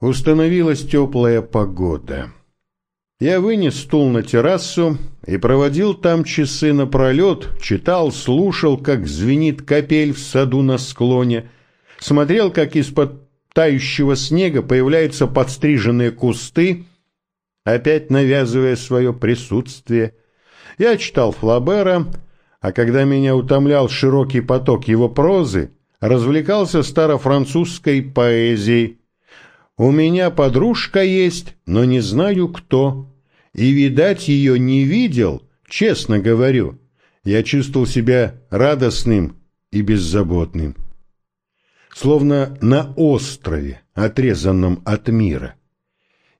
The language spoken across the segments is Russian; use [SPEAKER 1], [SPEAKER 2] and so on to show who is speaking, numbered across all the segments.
[SPEAKER 1] Установилась теплая погода. Я вынес стул на террасу и проводил там часы напролет, читал, слушал, как звенит капель в саду на склоне, смотрел, как из-под тающего снега появляются подстриженные кусты, опять навязывая свое присутствие. Я читал Флабера, а когда меня утомлял широкий поток его прозы, развлекался старофранцузской поэзией, у меня подружка есть, но не знаю кто. И, видать, ее не видел, честно говорю. Я чувствовал себя радостным и беззаботным. Словно на острове, отрезанном от мира.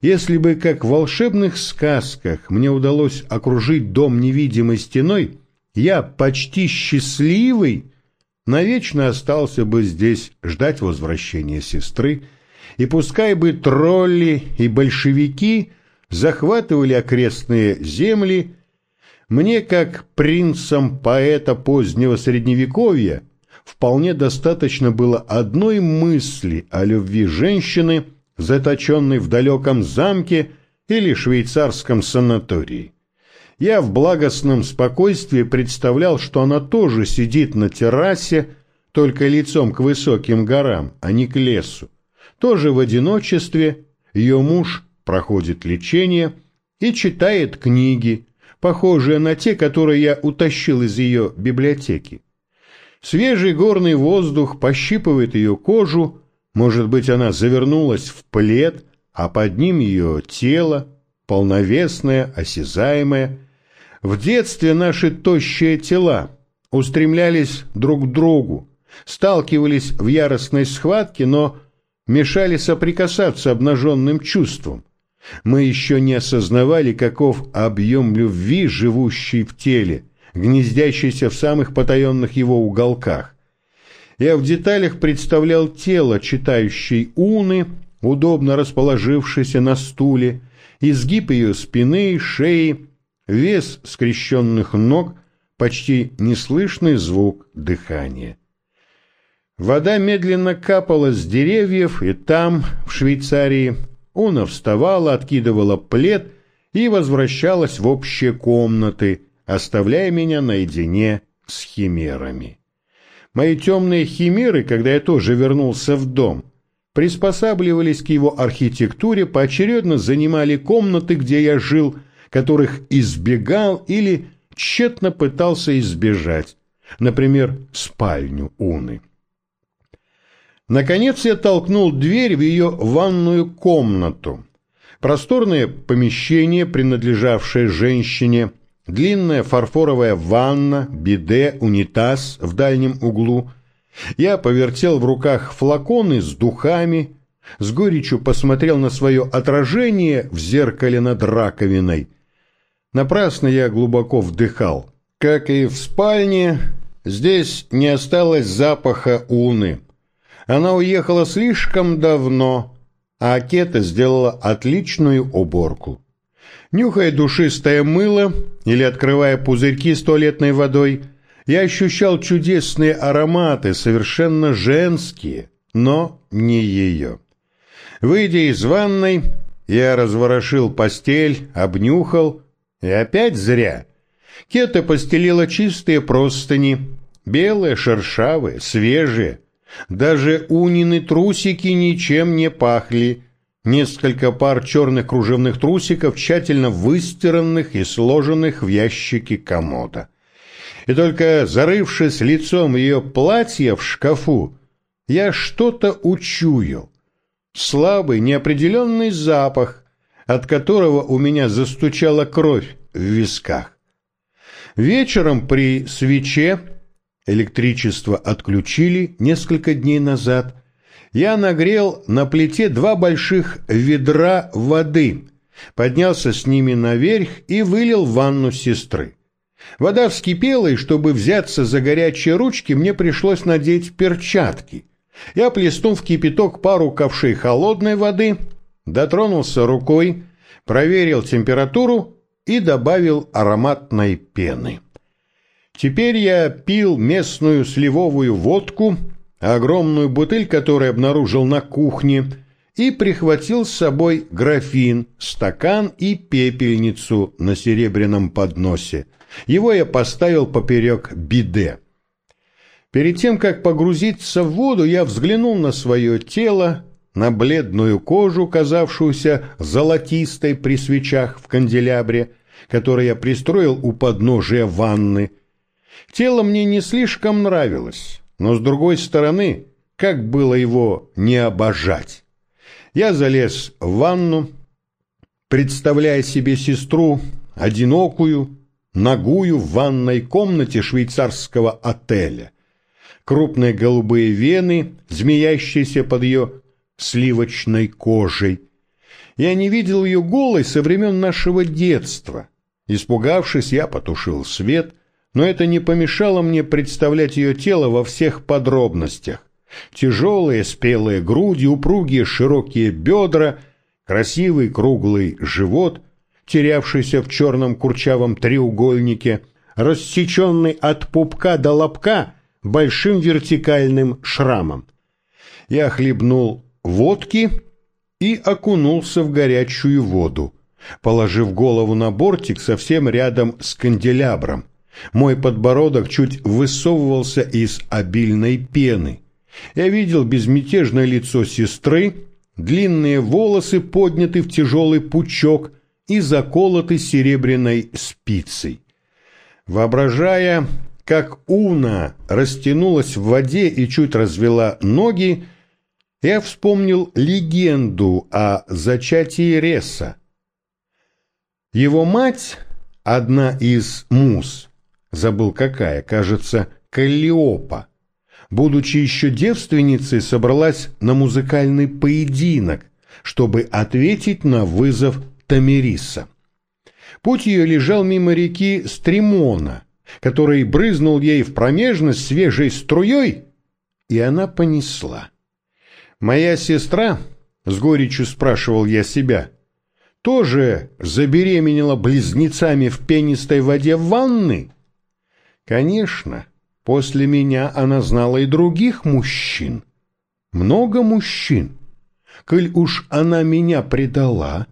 [SPEAKER 1] Если бы, как в волшебных сказках, мне удалось окружить дом невидимой стеной, я, почти счастливый, навечно остался бы здесь ждать возвращения сестры, и пускай бы тролли и большевики захватывали окрестные земли, мне, как принцам поэта позднего Средневековья, вполне достаточно было одной мысли о любви женщины, заточенной в далеком замке или швейцарском санатории. Я в благостном спокойствии представлял, что она тоже сидит на террасе, только лицом к высоким горам, а не к лесу тоже в одиночестве, ее муж проходит лечение и читает книги, похожие на те, которые я утащил из ее библиотеки. Свежий горный воздух пощипывает ее кожу, может быть, она завернулась в плед, а под ним ее тело, полновесное, осязаемое. В детстве наши тощие тела устремлялись друг к другу, сталкивались в яростной схватке, но мешали соприкасаться обнаженным чувствам. Мы еще не осознавали, каков объем любви, живущий в теле, гнездящийся в самых потаенных его уголках. Я в деталях представлял тело, читающей уны, удобно расположившейся на стуле, изгиб ее спины, шеи, вес скрещенных ног, почти неслышный звук дыхания. Вода медленно капала с деревьев, и там, в Швейцарии, Уна вставала, откидывала плед и возвращалась в общие комнаты, оставляя меня наедине с химерами. Мои темные химеры, когда я тоже вернулся в дом, приспосабливались к его архитектуре, поочередно занимали комнаты, где я жил, которых избегал или тщетно пытался избежать, например, спальню Уны. Наконец я толкнул дверь в ее ванную комнату. Просторное помещение, принадлежавшее женщине, длинная фарфоровая ванна, биде, унитаз в дальнем углу. Я повертел в руках флаконы с духами, с горечью посмотрел на свое отражение в зеркале над раковиной. Напрасно я глубоко вдыхал. Как и в спальне, здесь не осталось запаха уны. Она уехала слишком давно, а Акета сделала отличную уборку. Нюхая душистое мыло или открывая пузырьки с туалетной водой, я ощущал чудесные ароматы, совершенно женские, но не ее. Выйдя из ванной, я разворошил постель, обнюхал, и опять зря. Кета постелила чистые простыни, белые, шершавые, свежие, даже унины трусики ничем не пахли. Несколько пар черных кружевных трусиков, тщательно выстиранных и сложенных в ящике комода. И только зарывшись лицом ее платья в шкафу, я что-то учуял. Слабый, неопределенный запах, от которого у меня застучала кровь в висках. Вечером при свече Электричество отключили несколько дней назад. Я нагрел на плите два больших ведра воды, поднялся с ними наверх и вылил в ванну сестры. Вода вскипела, и чтобы взяться за горячие ручки, мне пришлось надеть перчатки. Я плеснул в кипяток пару ковшей холодной воды, дотронулся рукой, проверил температуру и добавил ароматной пены. Теперь я пил местную сливовую водку, огромную бутыль, которую обнаружил на кухне, и прихватил с собой графин, стакан и пепельницу на серебряном подносе. Его я поставил поперек биде. Перед тем, как погрузиться в воду, я взглянул на свое тело, на бледную кожу, казавшуюся золотистой при свечах в канделябре, который я пристроил у подножия ванны. Тело мне не слишком нравилось, но, с другой стороны, как было его не обожать? Я залез в ванну, представляя себе сестру, одинокую, ногую в ванной комнате швейцарского отеля. Крупные голубые вены, змеящиеся под ее сливочной кожей. Я не видел ее голой со времен нашего детства. Испугавшись, я потушил свет, но это не помешало мне представлять ее тело во всех подробностях. Тяжелые спелые груди, упругие широкие бедра, красивый круглый живот, терявшийся в черном курчавом треугольнике, рассеченный от пупка до лобка большим вертикальным шрамом. Я хлебнул водки и окунулся в горячую воду, положив голову на бортик совсем рядом с канделябром. Мой подбородок чуть высовывался из обильной пены. Я видел безмятежное лицо сестры, длинные волосы подняты в тяжелый пучок и заколоты серебряной спицей. Воображая, как Уна растянулась в воде и чуть развела ноги, я вспомнил легенду о зачатии Реса. Его мать, одна из мус, забыл какая, кажется, Каллиопа, будучи еще девственницей, собралась на музыкальный поединок, чтобы ответить на вызов Тамериса. Путь ее лежал мимо реки Стремона, который брызнул ей в промежность свежей струей, и она понесла. Моя сестра, с горечью спрашивал я себя, тоже забеременела близнецами в пенистой воде ванны? Конечно, после меня она знала и других мужчин. Много мужчин. Коль уж она меня предала,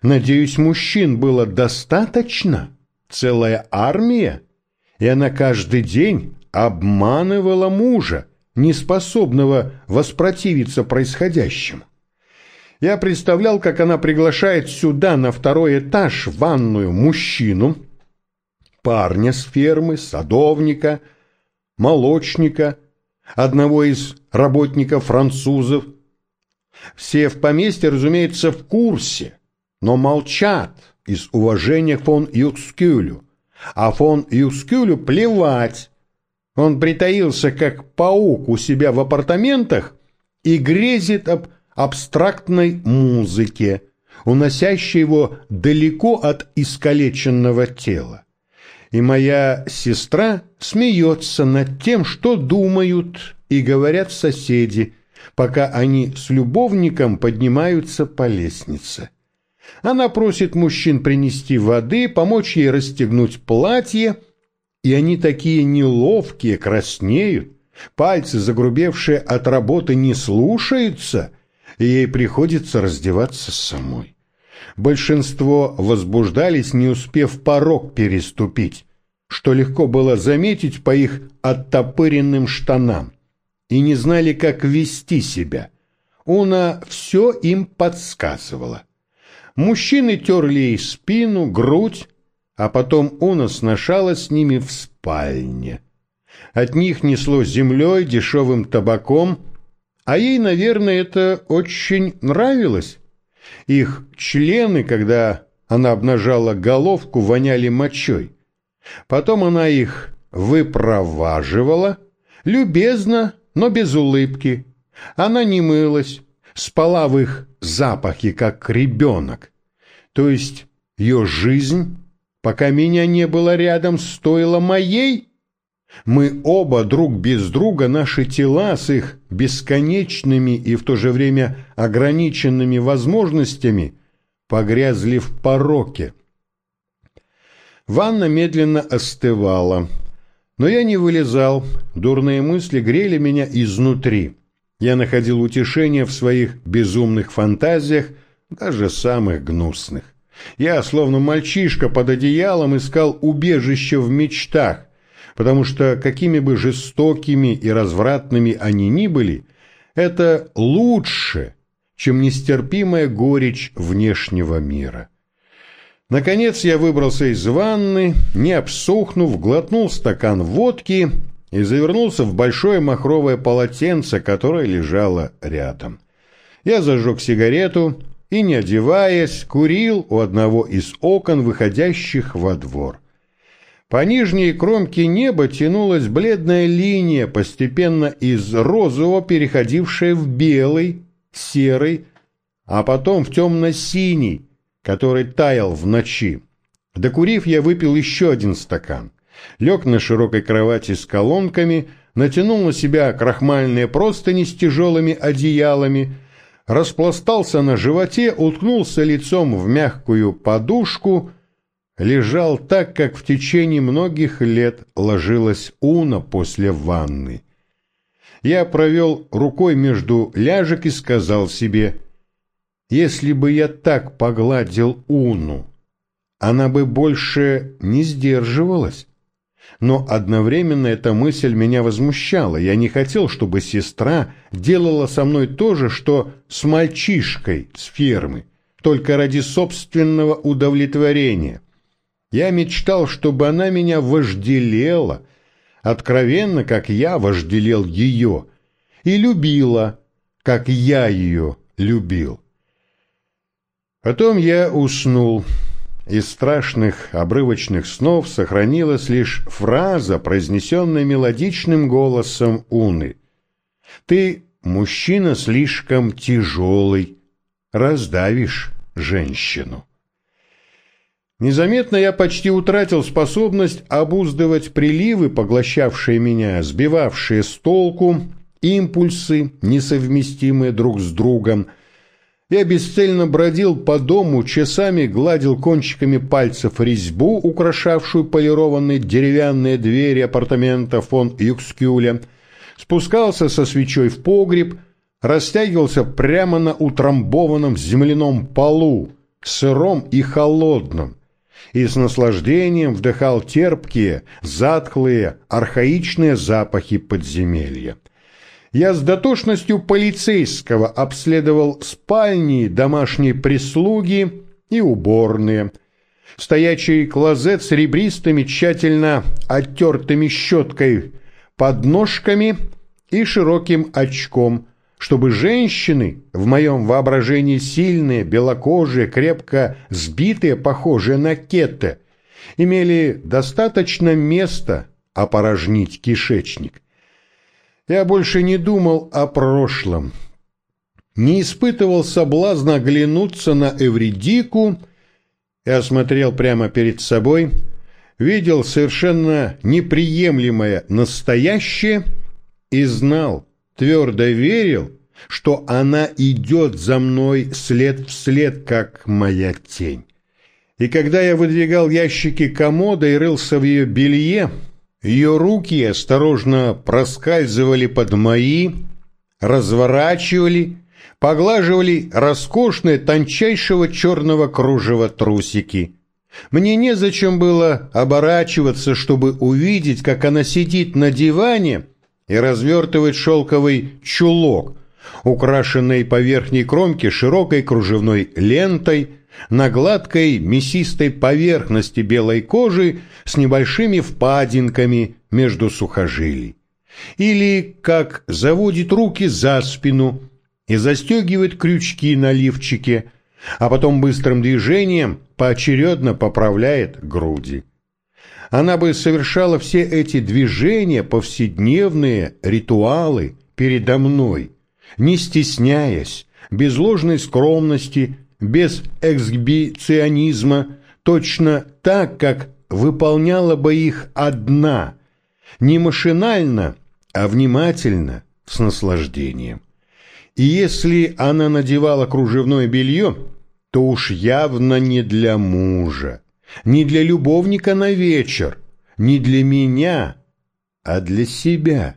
[SPEAKER 1] надеюсь, мужчин было достаточно, целая армия, и она каждый день обманывала мужа, неспособного воспротивиться происходящему. Я представлял, как она приглашает сюда, на второй этаж, ванную мужчину, парня с фермы, садовника, молочника, одного из работников французов. Все в поместье, разумеется, в курсе, но молчат из уважения к фон Юкскюлю, а фон Юкскюлю плевать, он притаился, как паук у себя в апартаментах и грезит об абстрактной музыке, уносящей его далеко от искалеченного тела. И моя сестра смеется над тем, что думают и говорят соседи, пока они с любовником поднимаются по лестнице. Она просит мужчин принести воды, помочь ей расстегнуть платье – и они такие неловкие, краснеют, пальцы, загрубевшие от работы, не слушаются, и ей приходится раздеваться самой. Большинство возбуждались, не успев порог переступить, что легко было заметить по их оттопыренным штанам, и не знали, как вести себя. Уна все им подсказывала. Мужчины терли ей спину, грудь, а потом Уна сношалась с ними в спальне. От них несло землей, дешевым табаком, а ей, наверное, это очень нравилось. Их члены, когда она обнажала головку, воняли мочой. Потом она их выпроваживала, любезно, но без улыбки. Она не мылась, спала в их запахе, как ребенок. То есть ее жизнь пока меня не было рядом, стоило моей? Мы оба друг без друга, наши тела с их бесконечными и в то же время ограниченными возможностями погрязли в пороке. Ванна медленно остывала, но я не вылезал, дурные мысли грели меня изнутри. Я находил утешение в своих безумных фантазиях, даже самых гнусных. Я, словно мальчишка под одеялом, искал убежище в мечтах, потому что какими бы жестокими и развратными они ни были, это лучше, чем нестерпимая горечь внешнего мира. Наконец я выбрался из ванны, не обсохнув, глотнул стакан водки и завернулся в большое махровое полотенце, которое лежало рядом. Я зажег сигарету и, не одеваясь, курил у одного из окон, выходящих во двор. По нижней кромке неба тянулась бледная линия, постепенно из розового переходившая в белый, серый, а потом в темно-синий, который таял в ночи. Докурив, я выпил еще один стакан. Лег на широкой кровати с колонками, натянул на себя крахмальные простыни с тяжелыми одеялами, распластался на животе, уткнулся лицом в мягкую подушку — лежал так, как в течение многих лет ложилась Уна после ванны. Я провел рукой между ляжек и сказал себе, если бы я так погладил Уну, она бы больше не сдерживалась. Но одновременно эта мысль меня возмущала. Я не хотел, чтобы сестра делала со мной то же, что с мальчишкой с фермы, только ради собственного удовлетворения. Я мечтал, чтобы она меня вожделела, откровенно, как я вожделел ее, и любила, как я ее любил. Потом я уснул. Из страшных обрывочных снов сохранилась лишь фраза, произнесенная мелодичным голосом Уны. «Ты, мужчина, слишком тяжелый, раздавишь женщину». Незаметно я почти утратил способность обуздывать приливы, поглощавшие меня, сбивавшие с толку, импульсы, несовместимые друг с другом. Я бесцельно бродил по дому, часами гладил кончиками пальцев резьбу, украшавшую полированные деревянные двери апартамента фон Юкскюля, спускался со свечой в погреб, растягивался прямо на утрамбованном земляном полу, сыром и холодном, и с наслаждением вдыхал терпкие, затхлые, архаичные запахи подземелья. Я с дотошностью полицейского обследовал спальни, домашней прислуги и уборные. Стоячий клозет с ребристыми, тщательно оттертыми щеткой, подножками и широким очком – чтобы женщины, в моем воображении сильные, белокожие, крепко сбитые, похожие на кетте, имели достаточно места опорожнить кишечник. Я больше не думал о прошлом, не испытывал соблазна оглянуться на Эвридику и осмотрел прямо перед собой, видел совершенно неприемлемое настоящее и знал, твердо верил, что она идет за мной след в след, как моя тень. И когда я выдвигал ящики комода и рылся в ее белье, ее руки осторожно проскальзывали под мои, разворачивали, поглаживали роскошные тончайшего черного кружева трусики. Мне незачем было оборачиваться, чтобы увидеть, как она сидит на диване и развертывает шелковый чулок, украшенный по верхней кромке широкой кружевной лентой, на гладкой мясистой поверхности белой кожи с небольшими впадинками между сухожилий. Или как заводит руки за спину и застегивает крючки на лифчике, а потом быстрым движением поочередно поправляет груди она бы совершала все эти движения, повседневные ритуалы передо мной, не стесняясь, без ложной скромности, без эксгибиционизма, точно так, как выполняла бы их одна, не машинально, а внимательно, с наслаждением. И если она надевала кружевное белье, то уж явно не для мужа, не для любовника на вечер, не для меня, а для себя,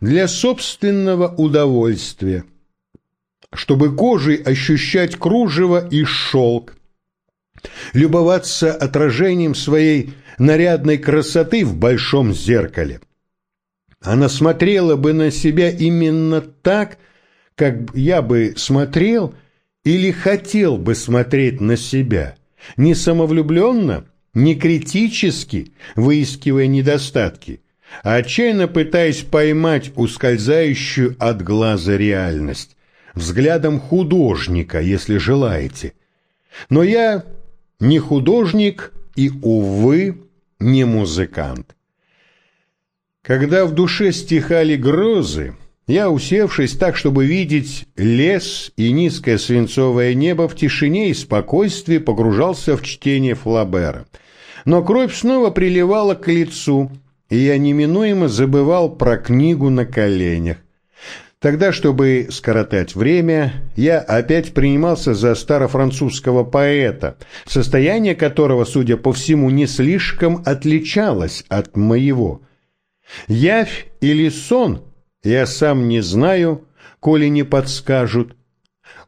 [SPEAKER 1] для собственного удовольствия, чтобы кожей ощущать кружево и шелк, любоваться отражением своей нарядной красоты в большом зеркале. Она смотрела бы на себя именно так, как я бы смотрел или хотел бы смотреть на себя, не самовлюбленно, не критически, выискивая недостатки, а отчаянно пытаясь поймать ускользающую от глаза реальность, взглядом художника, если желаете. Но я не художник и, увы, не музыкант. Когда в душе стихали грозы, я, усевшись так, чтобы видеть лес и низкое свинцовое небо, в тишине и спокойствии погружался в чтение Флабера. Но кровь снова приливала к лицу, и я неминуемо забывал про книгу на коленях. Тогда, чтобы скоротать время, я опять принимался за старофранцузского поэта, состояние которого, судя по всему, не слишком отличалось от моего. Явь или сон, я сам не знаю, коли не подскажут.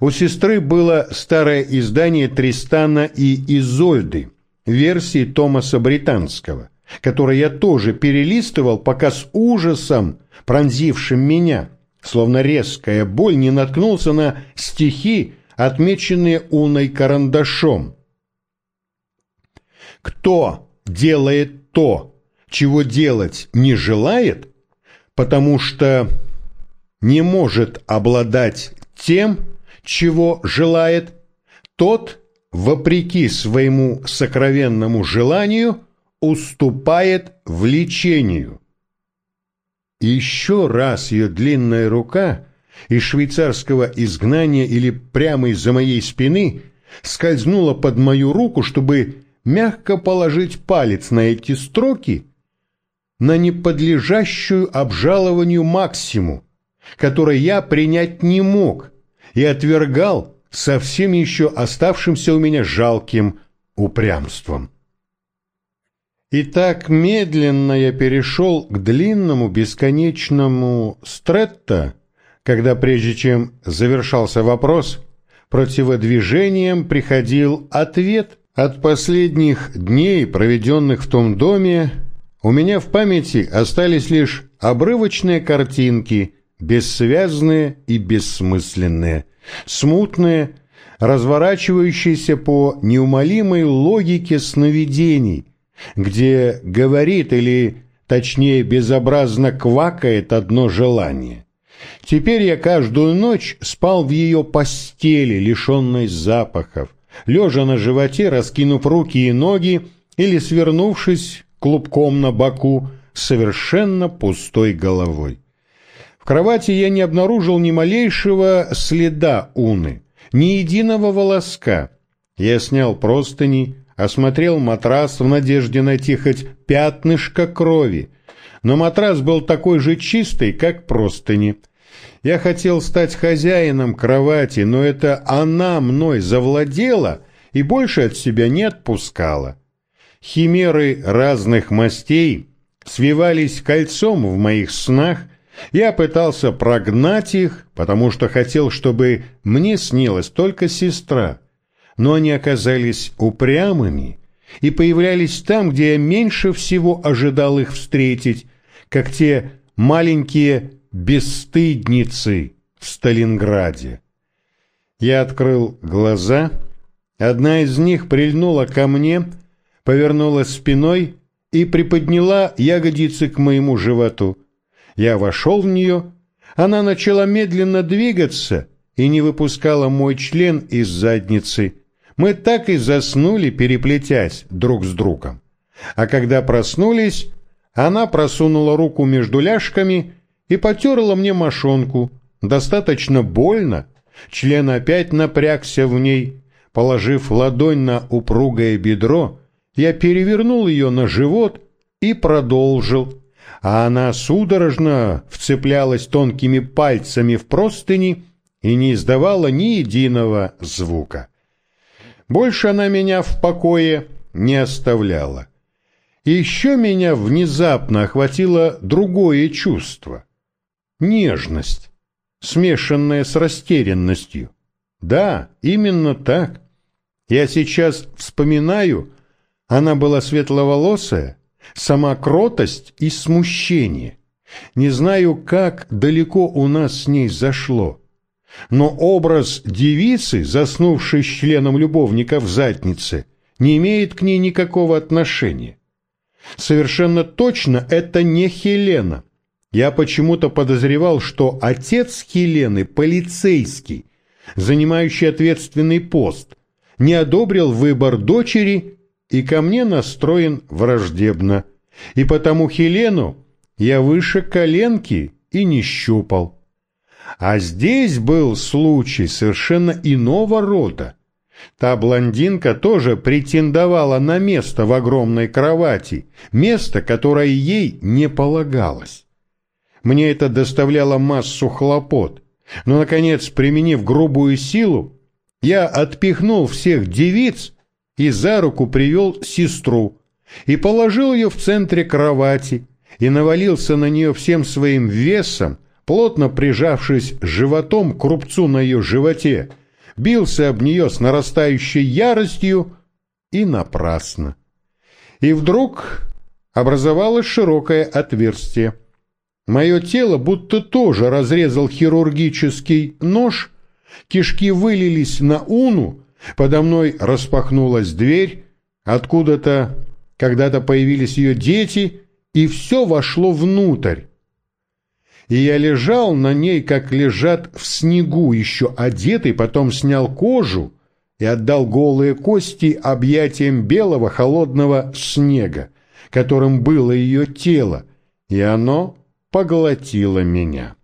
[SPEAKER 1] У сестры было старое издание Тристана и Изольды, версии Томаса Британского, которое я тоже перелистывал, пока с ужасом, пронзившим меня, словно резкая боль, не наткнулся на стихи, отмеченные уной карандашом. Кто делает то, чего делать не желает, потому что не может обладать тем, чего желает, тот, вопреки своему сокровенному желанию, уступает влечению. Еще раз ее длинная рука из швейцарского изгнания или прямо из-за моей спины скользнула под мою руку, чтобы мягко положить палец на эти строки, на неподлежащую обжалованию максиму, который я принять не мог и отвергал совсем еще оставшимся у меня жалким упрямством. И так медленно я перешел к длинному бесконечному стретто, когда прежде чем завершался вопрос, противодвижением приходил ответ от последних дней, проведенных в том доме, у меня в памяти остались лишь обрывочные картинки, бессвязные и бессмысленные, смутные, разворачивающиеся по неумолимой логике сновидений – где говорит или, точнее, безобразно квакает одно желание. Теперь я каждую ночь спал в ее постели, лишенной запахов, лежа на животе, раскинув руки и ноги или свернувшись клубком на боку, совершенно пустой головой. В кровати я не обнаружил ни малейшего следа уны, ни единого волоска. Я снял простыни, осмотрел матрас в надежде найти хоть пятнышко крови, но матрас был такой же чистый, как простыни. Я хотел стать хозяином кровати, но это она мной завладела и больше от себя не отпускала. Химеры разных мастей свивались кольцом в моих снах, я пытался прогнать их, потому что хотел, чтобы мне снилась только сестра. Но они оказались упрямыми и появлялись там, где я меньше всего ожидал их встретить, как те маленькие бесстыдницы в Сталинграде. Я открыл глаза, одна из них прильнула ко мне, повернулась спиной и приподняла ягодицы к моему животу. Я вошел в нее, она начала медленно двигаться и не выпускала мой член из задницы, мы так и заснули, переплетясь друг с другом. А когда проснулись, она просунула руку между ляжками и потерла мне мошонку. Достаточно больно. Член опять напрягся в ней. Положив ладонь на упругое бедро, я перевернул ее на живот и продолжил. А она судорожно вцеплялась тонкими пальцами в простыни и не издавала ни единого звука. Больше она меня в покое не оставляла. Еще меня внезапно охватило другое чувство. нежность, смешанная с растерянностью. Да, именно так. Я сейчас вспоминаю, она была светловолосая, сама кротость и смущение. Не знаю, как далеко у нас с ней зашло. Но образ девицы, заснувшей с членом любовника в заднице, не имеет к ней никакого отношения. Совершенно точно это не Хелена. Я почему-то подозревал, что отец Хелены, полицейский, занимающий ответственный пост, не одобрил выбор дочери и ко мне настроен враждебно. И потому Хелену я выше коленки и не щупал. А здесь был случай совершенно иного рода. Та блондинка тоже претендовала на место в огромной кровати, место, которое ей не полагалось. Мне это доставляло массу хлопот, но, наконец, применив грубую силу, я отпихнул всех девиц и за руку привел сестру и положил ее в центре кровати и навалился на нее всем своим весом, плотно прижавшись животом к рубцу на ее животе, бился об нее с нарастающей яростью и напрасно. И вдруг образовалось широкое отверстие. Мое тело будто тоже разрезал хирургический нож, кишки вылились на уну, подо мной распахнулась дверь, откуда-то когда-то появились ее дети, и все вошло внутрь и я лежал на ней, как лежат в снегу, еще одетый, потом снял кожу и отдал голые кости объятиям белого холодного снега, которым было ее тело, и оно поглотило меня.